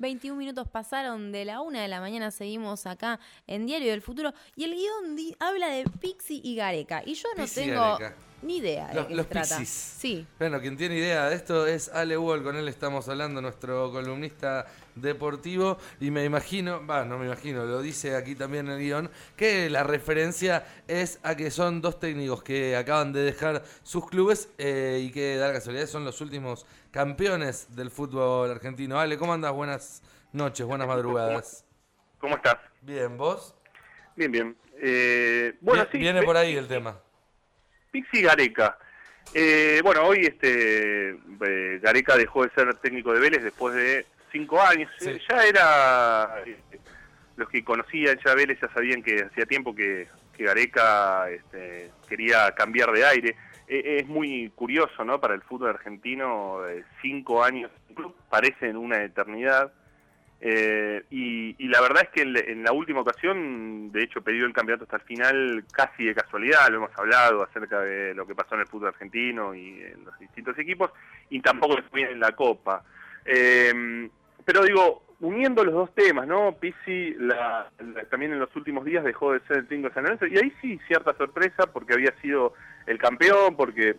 21 minutos pasaron de la una de la mañana, seguimos acá en Diario del Futuro. Y el guion habla de Pixie y Gareca. Y yo no tengo Gareca. Ni idea de Los, qué los se trata. Pixies. Sí. Bueno, quien tiene idea de esto es Ale Wall, con él estamos hablando, nuestro columnista deportivo, y me imagino, va, no me imagino, lo dice aquí también el guion, que la referencia es a que son dos técnicos que acaban de dejar sus clubes eh, y que, da la casualidad, son los últimos campeones del fútbol argentino. Ale, ¿cómo andas? Buenas noches, buenas madrugadas. ¿Cómo estás? Bien, ¿vos? Bien, bien. Eh, bueno, sí. Viene por ahí el tema. Pixi Gareca. Eh, bueno, hoy este eh, Gareca dejó de ser técnico de Vélez después de cinco años. Sí. Eh, Ya era. eh, los que conocían ya Vélez ya sabían que hacía tiempo que, que Gareca este, quería cambiar de aire. Eh, es muy curioso, ¿no? Para el fútbol argentino, eh, cinco años parecen una eternidad. Eh, y, y la verdad es que en, la- última ocasión, de hecho, perdió el campeonato hasta el final casi de casualidad, lo hemos hablado acerca de lo que pasó en el fútbol argentino y en los distintos equipos, y tampoco fue en la Copa. Eh, pero digo, uniendo los dos temas, ¿no? Pizzi la- también en los últimos días dejó de ser el técnico de San Lorenzo, y ahí sí, cierta sorpresa, porque había sido el campeón, porque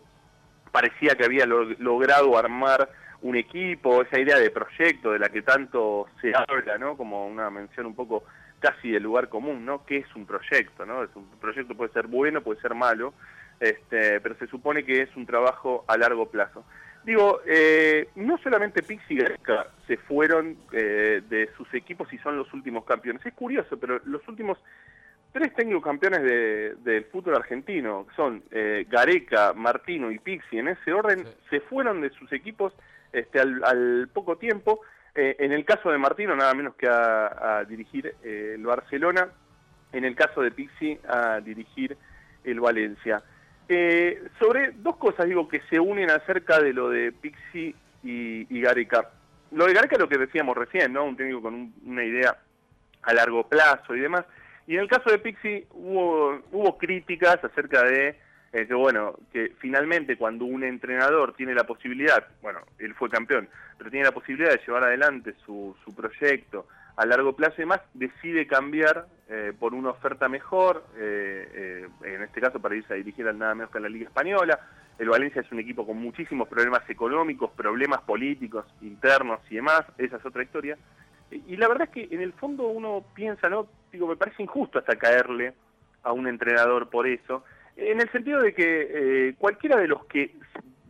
parecía que había lo- logrado armar un equipo, esa idea de proyecto de la que tanto se habla, ¿no? Como una mención un poco casi del lugar común, ¿no? ¿Qué es un proyecto, no? Es un proyecto puede ser bueno, puede ser malo, este, pero se supone que es un trabajo a largo plazo. Digo, eh, no solamente Pixi y Gareca se fueron eh, de sus equipos y son los últimos campeones. Es curioso, pero los últimos tres técnicos campeones de- del fútbol argentino, que son eh, Gareca, Martino y Pixi, en ese orden, Sí. se fueron de sus equipos este, al, al poco tiempo. Eh, en el caso de Martino, nada menos que a, dirigir eh, el Barcelona. En el caso de Pixi, a dirigir el Valencia. Eh, sobre dos cosas, digo, que se unen acerca de lo de Pixi y, y Gareca. Lo de Gareca es lo que decíamos recién, ¿no? Un técnico con un- una idea a largo plazo y demás. Y en el caso de Pixi hubo, hubo críticas acerca de eh, que, bueno, que finalmente cuando un entrenador tiene la posibilidad, bueno, él fue campeón, pero tiene la posibilidad de llevar adelante su, su proyecto a largo plazo y demás, decide cambiar eh, por una oferta mejor, eh, eh, en este caso para irse a dirigir al nada menos que a la Liga Española. El Valencia es un equipo con muchísimos problemas económicos, problemas políticos internos y demás, esa es otra historia. Y la verdad es que en el fondo uno piensa, ¿no? Digo, me parece injusto hasta caerle a un entrenador por eso, en el sentido de que eh, cualquiera de los que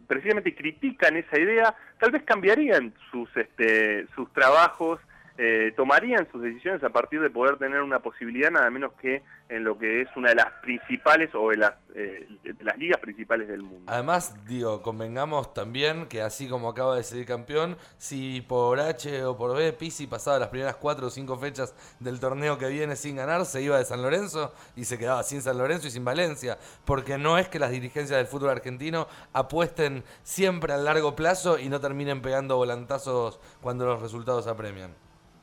precisamente critican esa idea, tal vez cambiarían sus, este, sus trabajos, eh, tomarían sus decisiones a partir de poder tener una posibilidad nada menos que en lo que es una de las principales o de las, eh, las ligas principales del mundo. Además, digo, convengamos también que así como acaba de ser campeón, si por H o por B Pisi pasaba las primeras cuatro o cinco fechas del torneo que viene sin ganar, se iba de San Lorenzo y se quedaba sin San Lorenzo y sin Valencia. Porque no es que las dirigencias del fútbol argentino apuesten siempre a largo plazo y no terminen pegando volantazos cuando los resultados apremian.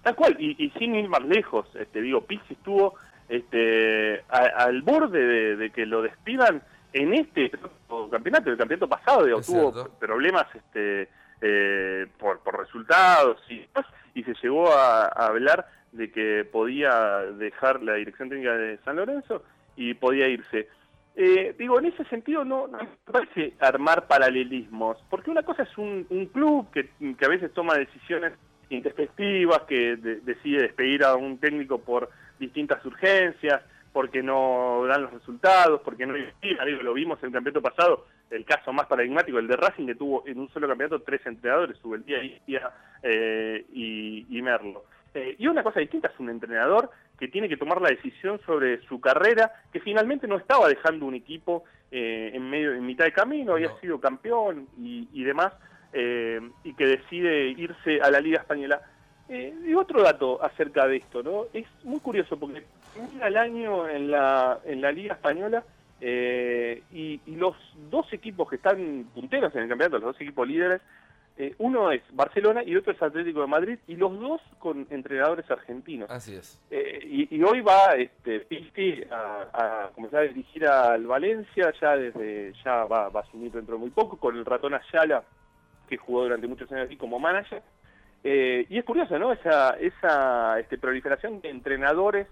Tal cual, y, y sin ir más lejos, este, digo, Pizzi estuvo este, a- al borde de, de que lo despidan en este campeonato, el campeonato pasado, digo, tuvo cierto. problemas este, eh, por, por resultados y demás, y se llegó a, a hablar de que podía dejar la dirección técnica de San Lorenzo y podía irse. Eh, digo, en ese sentido no, no me parece armar paralelismos, porque una cosa es un, un club que, que a veces toma decisiones intempestivas, que de- decide despedir a un técnico por distintas urgencias, porque no dan los resultados, porque no digo, lo vimos en el campeonato pasado, el caso más paradigmático, el de Racing, que tuvo en un solo campeonato tres entrenadores, tuvo el día Istia eh, y, y Merlo. Eh, y una cosa distinta es un entrenador que tiene que tomar la decisión sobre su carrera, que finalmente no estaba dejando un equipo eh, en medio, en mitad de camino, había sido campeón y, y demás, eh, y que decide irse a la Liga Española. Eh, y otro dato acerca de esto, ¿no? Es muy curioso porque termina el año en la, en la Liga Española eh, y, y los dos equipos que están punteros en el campeonato, los dos equipos líderes, eh, uno es Barcelona y otro es Atlético de Madrid, y los dos con entrenadores argentinos. Así es. Eh, y, y hoy va este Pisti a, a comenzar a dirigir al Valencia, ya desde ya va, va a asumir dentro de muy poco, con el ratón Ayala, que jugó durante muchos años aquí como manager. Eh, y es curioso, ¿no? Esa, esa este, proliferación de entrenadores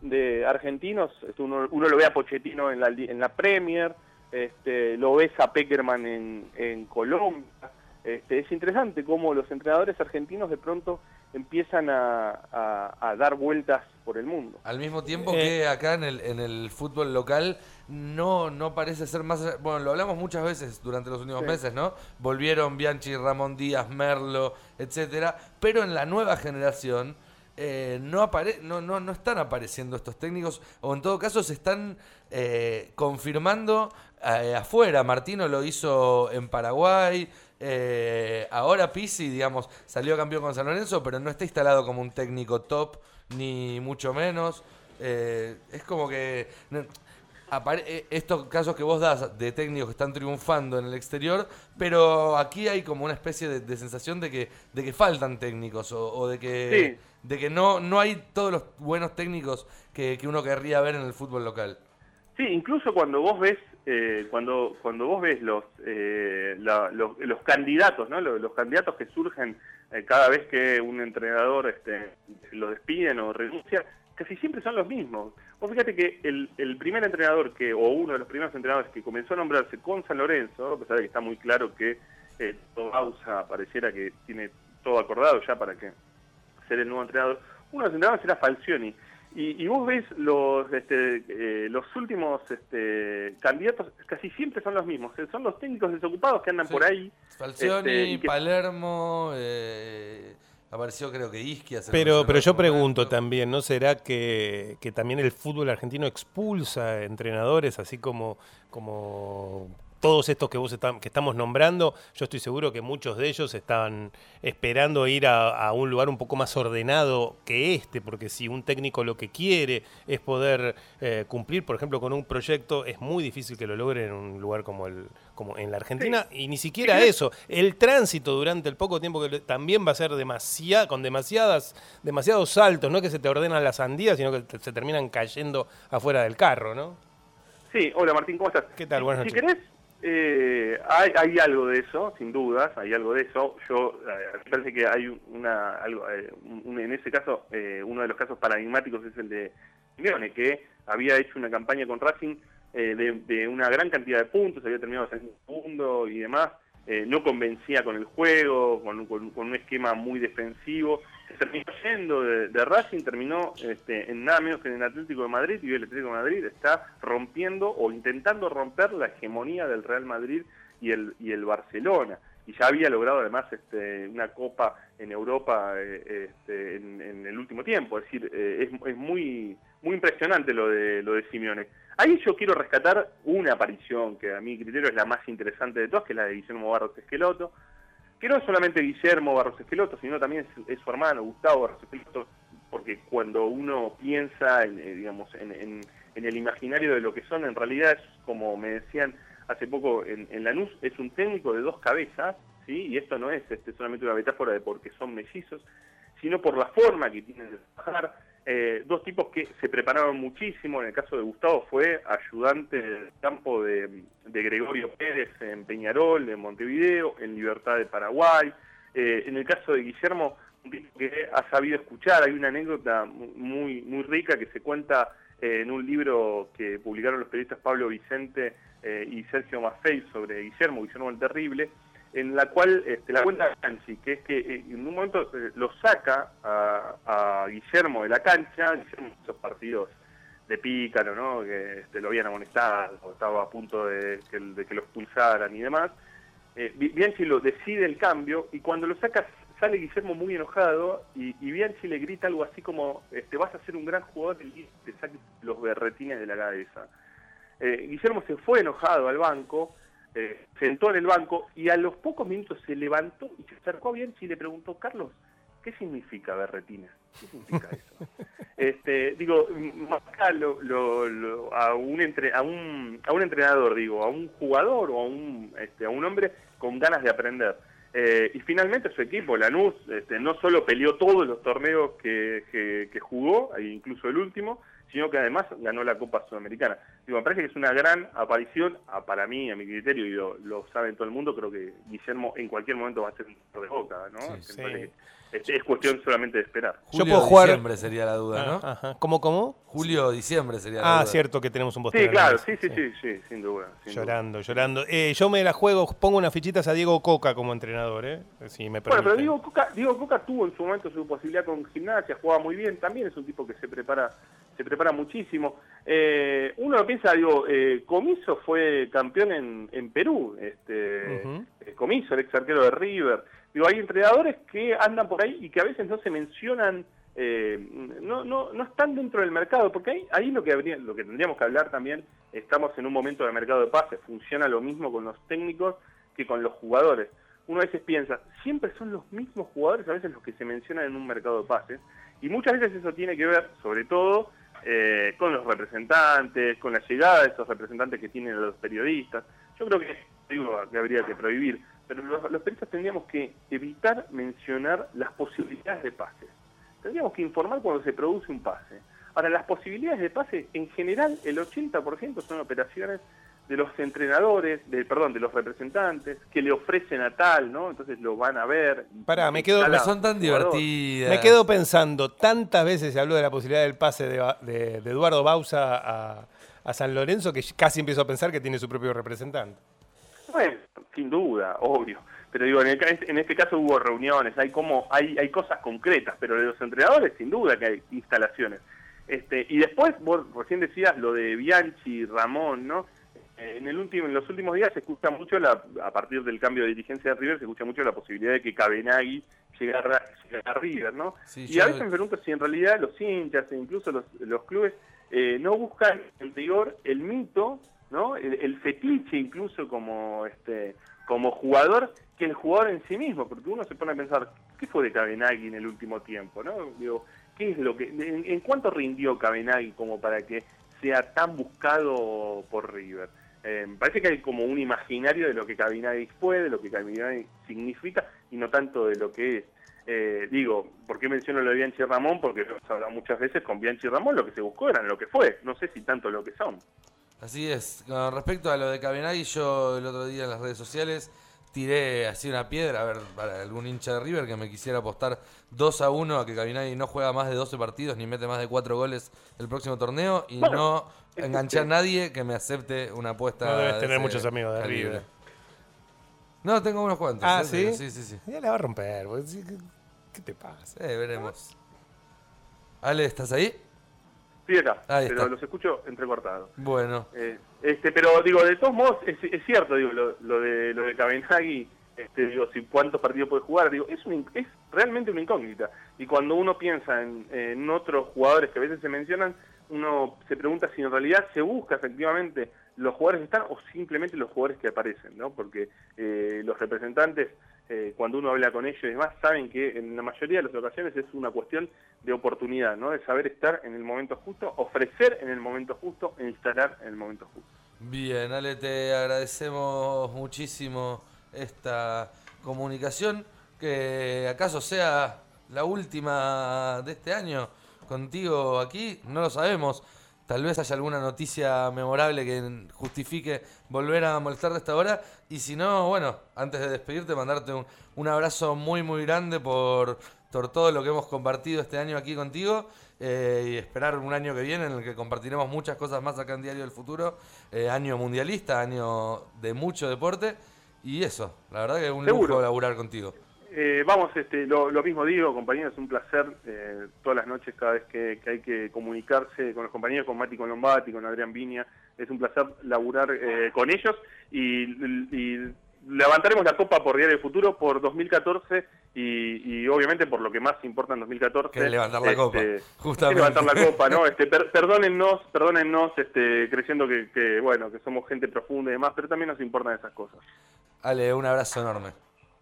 de argentinos, este, uno, uno, lo ve a Pochettino en la, en la Premier, este, lo ves a Peckerman en, en Colombia. Este, es interesante cómo los entrenadores argentinos de pronto empiezan a, dar vueltas por el mundo. Al mismo tiempo eh, que acá en el, en el fútbol local no, no parece ser más... Bueno, lo hablamos muchas veces durante los últimos meses, ¿no? Volvieron Bianchi, Ramón Díaz, Merlo, etcétera, pero en la nueva generación... Eh, no, apare no, no, no están apareciendo estos técnicos, o en todo caso se están eh, confirmando afuera. Martino lo hizo en Paraguay, eh, ahora Pisi, digamos, salió campeón con San Lorenzo, pero no está instalado como un técnico top, ni mucho menos. Eh, es como que eh, estos casos que vos das de técnicos que están triunfando en el exterior, pero aquí hay como una especie de, sensación de que, de que faltan técnicos o, de que, de que no, no hay todos los buenos técnicos que, que uno querría ver en el fútbol local. Sí, incluso cuando vos ves eh, cuando cuando vos ves los eh, los, candidatos, ¿no? Los, candidatos que surgen eh, cada vez que un entrenador este, lo despiden o renuncia, casi siempre son los mismos. Vos fíjate que el, el primer entrenador que o uno de los primeros entrenadores que comenzó a nombrarse con San Lorenzo, a pesar de que está muy claro que eh, Bausa pareciera que tiene todo acordado ya para que ser el nuevo entrenador, uno de los entrenadores era Falcioni y, vos ves los este, eh, los últimos este, candidatos, casi siempre son los mismos. Son los técnicos desocupados que andan por ahí. Falcioni, este, Palermo, eh, apareció creo que Isquia. Pero, pero yo pregunto también, ¿no será que, que también el fútbol argentino expulsa entrenadores así como, como todos estos que vos que estamos nombrando, yo estoy seguro que muchos de ellos están esperando ir a, un lugar un poco más ordenado que este, porque si un técnico lo que quiere es poder eh, cumplir, por ejemplo, con un proyecto, es muy difícil que lo logre en un lugar como el como en la Argentina y ni siquiera eso. El tránsito durante el poco tiempo que también va a ser demasiado, con demasiadas demasiados saltos, no que se te ordenan las sandías, sino que se terminan cayendo afuera del carro, ¿no? Sí, hola Martín, ¿cómo estás? ¿Qué tal? Buenas si querés, eh, hay, hay, algo de eso, sin dudas, hay algo de eso. Yo eh, me parece que hay una, algo, eh, en ese caso, eh, uno de los casos paradigmáticos es el de Simeone, que había hecho una campaña con Racing de, de, una gran cantidad de puntos, había terminado en segundo y demás, no convencía con el juego, con, con, un esquema muy defensivo. Terminó yendo de, Racing, terminó este, en nada menos que en el Atlético de Madrid y el Atlético de Madrid está rompiendo o intentando romper la hegemonía del Real Madrid y el, y el Barcelona. Y ya había logrado además este, una copa en Europa eh, este, en, el último tiempo. Es decir, eh, es, es, muy, muy impresionante lo de, lo de Simeone. Ahí yo quiero rescatar una aparición que a mi criterio es la más interesante de todas, que es la de Guillermo Barros Esqueloto, que no es solamente Guillermo Barros Esqueloto, sino también es, su hermano Gustavo Barros Esqueloto, porque cuando uno piensa en, eh, digamos, en, el imaginario de lo que son, en realidad es, como me decían hace poco en, en Lanús, es un técnico de dos cabezas, ¿sí? y esto no es este, solamente una metáfora de porque son mellizos, sino por la forma que tienen de trabajar, eh, dos tipos que se prepararon muchísimo, en el caso de Gustavo fue ayudante del campo de, Gregorio Pérez en Peñarol, en Montevideo, en Libertad de Paraguay, eh, en el caso de Guillermo, un tipo que ha sabido escuchar, hay una anécdota muy, muy rica que se cuenta eh, en un libro que publicaron los periodistas Pablo Vicente y Sergio Maffei sobre Guillermo, Guillermo el Terrible, en la cual este, la cuenta Canchi, que es que eh, en un momento eh, lo saca a, Guillermo de la cancha, Guillermo esos partidos de pícaro, ¿no? que este, lo habían amonestado, estaba a punto de que, lo expulsaran y demás. Eh, Bianchi lo decide el cambio y cuando lo saca sale Guillermo muy enojado y, Bianchi le grita algo así como, este, vas a ser un gran jugador y te saques los berretines de la cabeza. Guillermo se fue enojado al banco eh, sentó en el banco y a los pocos minutos se levantó y se acercó a Bianchi y le preguntó, Carlos, ¿qué significa berretina? ¿Qué significa eso? este, digo, a, un entre, a, un, a un entrenador, digo, a un jugador o a un, este, a un hombre con ganas de aprender. Eh, y finalmente su equipo, Lanús, este, no solo peleó todos los torneos que, que, que jugó, incluso el último, sino que además ganó la Copa Sudamericana. Digo, me parece que es una gran aparición, a- para mí, a mi criterio, y lo, lo sabe todo el mundo, creo que Guillermo en cualquier momento va a ser un jugador de boca, ¿no? Sí, sí. es, es cuestión solamente de esperar. Yo Julio puedo jugar- diciembre sería la duda, ¿no? Ah, ajá. ¿Cómo, cómo? Julio o diciembre sería la Ah, duda. cierto que tenemos un Sí, postero. claro, sí, sí, sí, sí, sin duda. sin duda. Llorando, llorando. Eh, yo me la juego, pongo unas fichitas a Diego Coca como entrenador, ¿eh? Si me Bueno, pero permiten. Diego Coca, Diego Coca tuvo en su momento su posibilidad con gimnasia, jugaba muy bien, también es un tipo que se prepara se prepara muchísimo. Eh, uno lo piensa, digo, eh, Comiso fue campeón en, en Perú, este eh, Comiso, el ex arquero de River. Digo, hay entrenadores que andan por ahí y que a veces no se mencionan, eh, no, no, no están dentro del mercado, porque ahí, ahí lo que habría, lo que tendríamos que hablar también, estamos en un momento de mercado de pases, funciona lo mismo con los técnicos que con los jugadores. Uno a veces piensa, siempre son los mismos jugadores a veces los que se mencionan en un mercado de pases, y muchas veces eso tiene que ver, sobre todo, eh, con los representantes, con la llegada de esos representantes que tienen los periodistas. Yo creo que digo que habría que prohibir, pero los, periodistas tendríamos que evitar mencionar las posibilidades de pases. Tendríamos que informar cuando se produce un pase. Ahora, las posibilidades de pase, en general, el 80% son operaciones de los entrenadores, de, perdón, de los representantes, que le ofrecen a tal, ¿no? Entonces lo van a ver. Pará, me quedo- Pero son tan divertidas. Me quedo pensando, tantas veces se habló de la posibilidad del pase de, de- de Eduardo Bausa a, a San Lorenzo que casi empiezo a pensar que tiene su propio representante. Bueno, sin duda, obvio. Pero digo, en, el en este caso hubo reuniones, hay como hay, hay cosas concretas, pero de los entrenadores sin duda que hay instalaciones. Este, y después, vos recién decías lo de Bianchi, Ramón, ¿no? En, el último, en los últimos días se escucha mucho, la, a partir del cambio de dirigencia de River, se escucha mucho la posibilidad de que Cabenagui llegara, llegara a River, ¿no? Sí, y a veces me pregunto si en realidad los hinchas e incluso los, los clubes eh, no buscan en rigor el mito, ¿no? El, el fetiche incluso como este como jugador que el jugador en sí mismo, porque uno se pone a pensar, ¿qué fue de Cabenagui en el último tiempo, no? Digo, ¿qué es lo que en, en cuánto rindió Cabenagui como para que sea tan buscado por River? Eh, parece que hay como un imaginario de lo que Cabenagui fue, de lo que Cabenagui significa y no tanto de lo que es. Eh, digo, ¿por qué menciono lo de Bianchi Ramón? Porque hemos hablado muchas veces con Bianchi Ramón, lo que se buscó eran lo que fue, no sé si tanto lo que son. Así es. Con respecto a lo de Cabenagui, yo el otro día en las redes sociales tiré así una piedra, a ver, para algún hincha de River que me quisiera apostar 2 a 1 a que Cabenagui no juega más de 12 partidos ni mete más de 4 goles el próximo torneo y Bueno, no es enganché a nadie que me acepte una apuesta. No debes de tener muchos amigos de calibre. River. No, tengo unos cuantos. Ah, ¿eh? ¿sí? Sí, sí, sí. Ya la va a romper. ¿Qué, qué te pasa? Eh, veremos. Ale, ¿estás ahí? Sí, acá, Ahí pero está. los escucho entrecortados. Bueno. Eh, este, pero digo, de todos modos, es, es cierto, digo, lo, lo de lo de Cabenagui, este, digo, si cuántos partidos puede jugar, digo, es, un es realmente una incógnita. Y cuando uno piensa en, en otros jugadores que a veces se mencionan, uno se pregunta si en realidad se busca efectivamente los jugadores que están o simplemente los jugadores que aparecen, ¿no? Porque eh, los representantes, eh, cuando uno habla con ellos y demás, saben que en la mayoría de las ocasiones es una cuestión de oportunidad, ¿no? De saber estar en el momento justo, ofrecer en el momento justo e instalar en el momento justo. Bien, Ale, te agradecemos muchísimo esta comunicación. Que acaso sea la última de este año contigo aquí, no lo sabemos. Tal vez haya alguna noticia memorable que justifique volver a molestarte a esta hora. Y si no, bueno, antes de despedirte, mandarte un, un abrazo muy, muy grande por, por todo lo que hemos compartido este año aquí contigo. eh, y esperar un año que viene en el que compartiremos muchas cosas más acá en Diario del Futuro. eh, año mundialista, año de mucho deporte. Y eso, la verdad que es un Seguro. lujo laburar contigo. Eh, vamos, este, lo, lo mismo digo, compañeros, es un placer eh, todas las noches cada vez que, que hay que comunicarse con los compañeros, con Mati con Lombati, con Adrián Viña, es un placer laburar eh, con ellos y, y levantaremos la copa por Diario del Futuro por 2014 y, y obviamente por lo que más importa en 2014. Que es levantar la este, copa, justamente. levantar la copa, ¿no? Este, per- perdónennos, perdónennos, este, creyendo que, que, bueno, que somos gente profunda y demás, pero también nos importan esas cosas. Ale, un abrazo enorme.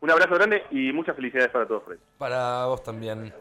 Un abrazo grande y muchas felicidades para todos, Fred. Para vos también.